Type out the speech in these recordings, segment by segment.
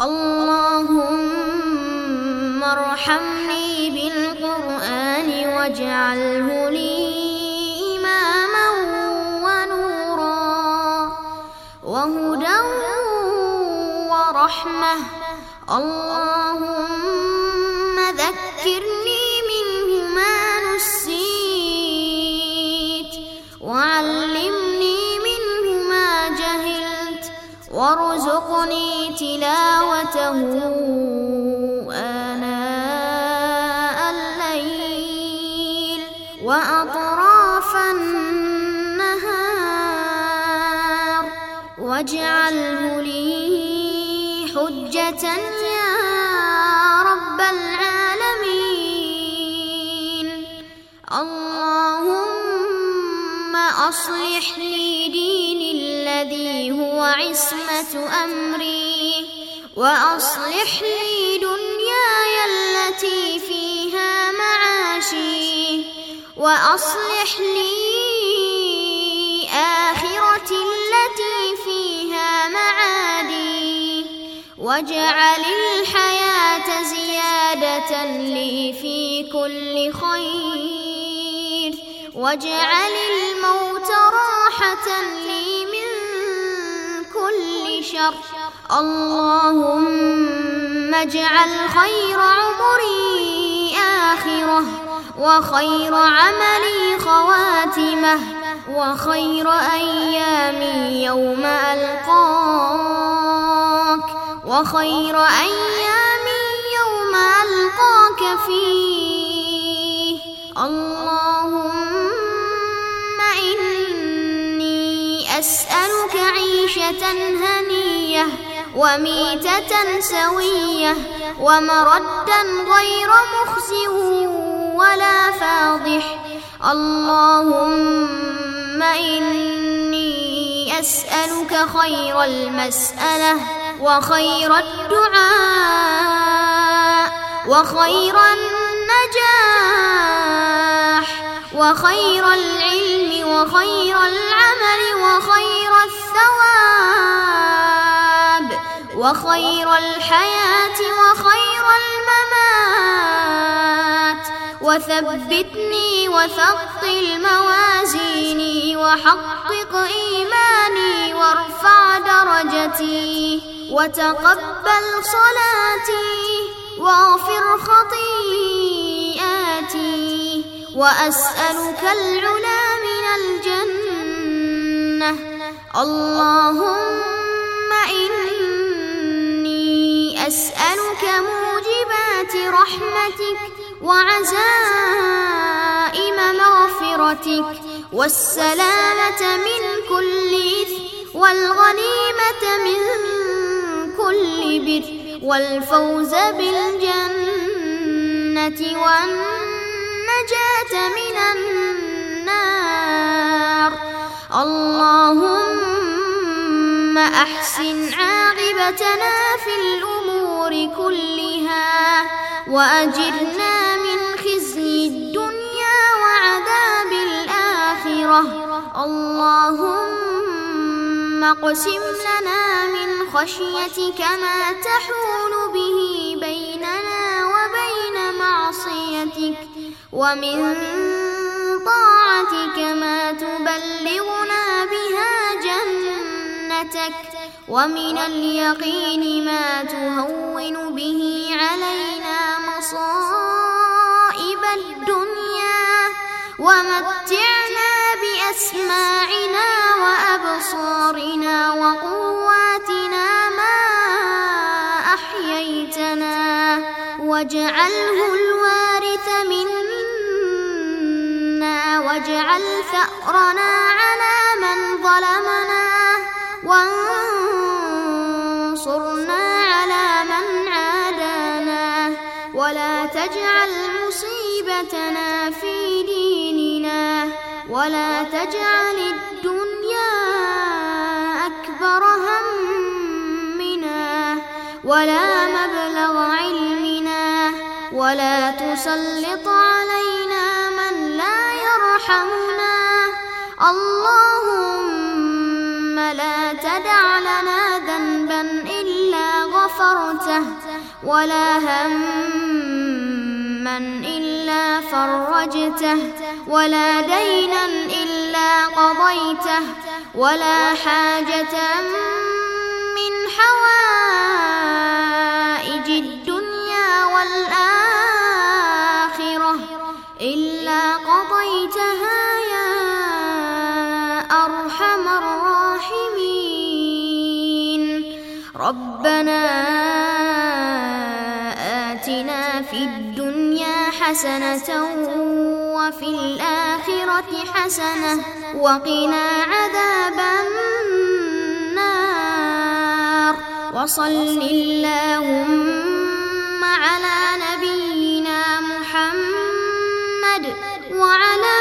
اللهم ارحمني بالقرآن واجعله لي إماما ونورا وهدى ورحمة. اللهم ذكرني واجعله لي حجة يا رب العالمين. اللهم أصلح لي ديني الذي هو عصمة أمري وأصلح لي دنياي التي فيها معاشي وأصلح لي آخرتي واجعل الحياة زيادة لي في كل خير. واجعل الموت راحة لي من كل شر. اللهم اجعل خير عمري آخرة وخير عملي خواتمة وخير أيامي يوم ألقاك وخير أيامي يوم ألقاك فيه. اللهم إني أسألك عيشة هنية وميتة سوية ومردا غير مخزي ولا فاضح. اللهم إني أسألك خير المسألة وخير الدعاء وخير النجاح وخير العلم وخير العمل وخير الثواب وخير الحياة وخير الممات. وثبتني وثقل موازيني وحقق إيماني وارفع درجتي. وتقبل صلاتي واغفر خطيئاتي وأسألك العلا من الجنة. اللهم إني أسألك موجبات رحمتك وعزائم مغفرتك والسلامة من كل إثم والغنيمة من كل بر والفوز بالجنة والنجاة من النار. اللهم أحسن عاقبتنا في الأمور كلها وأجرنا من خزي الدنيا وعذاب الآخرة. اللهم اقسم لنا من خشيتك ما تحول به بيننا وبين معصيتك ومن طاعتك ما تبلغنا بها جنتك ومن اليقين ما تهون به علينا مصائب الدنيا. ومتعنا واجعله الوارث منا واجعل ثأرنا على من ظلمنا وانصرنا على من عادانا. ولا تجعل مصيبتنا في ديننا ولا تجعل الدنيا أكبر همنا ولا مبلغ علمنا ولا تسلط علينا من لا يرحمنا. اللهم لا تدع لنا ذنبا إلا غفرت يسرته ولا هما إلا فرجته ولا دينا إلا قضيته ولا حاجة من حوائج الراحمين. ربنا آتنا في الدنيا حسنة وفي الآخرة حسنة وقنا عذاب النار. وصل اللهم على نبينا محمد وعلى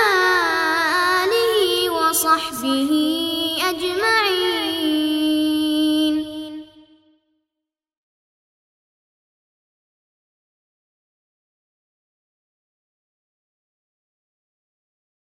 آله وصحبه أجمعين.